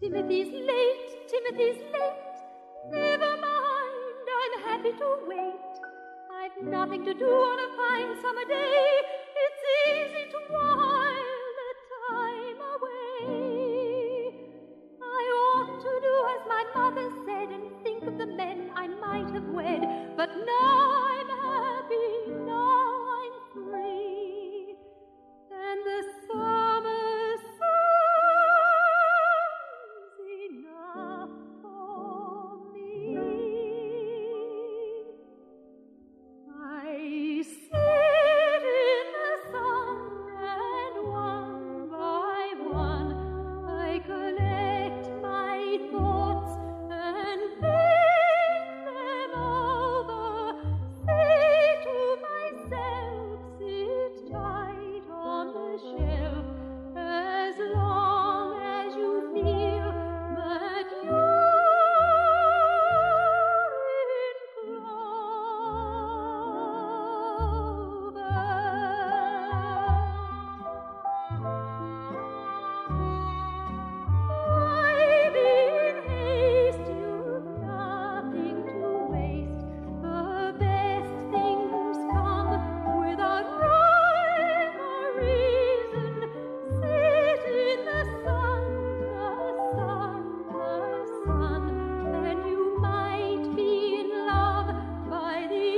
Timothy's late, Timothy's late. Never mind, I'm happy to wait. I've nothing to do on a fine summer day. It's easy to while the time away. I ought to do as my mother said and think of the men I might have wed, but now I'm happy.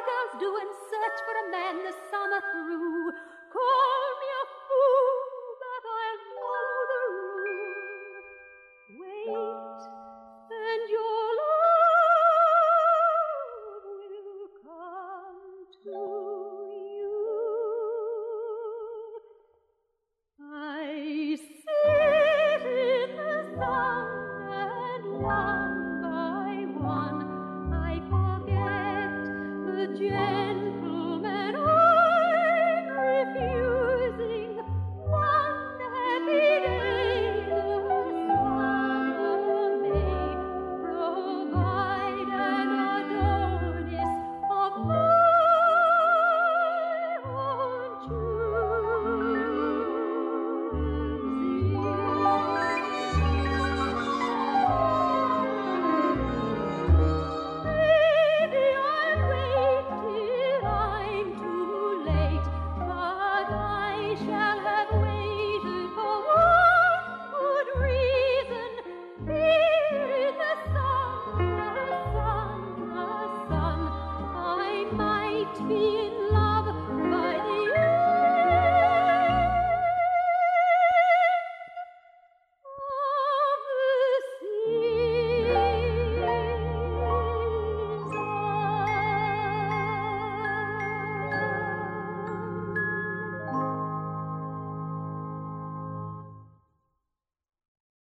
the girls do and search for a man the summer through. Call me a fool, but I'll follow the rule. Wait, and your love will come to you. I sit in the sun and watch.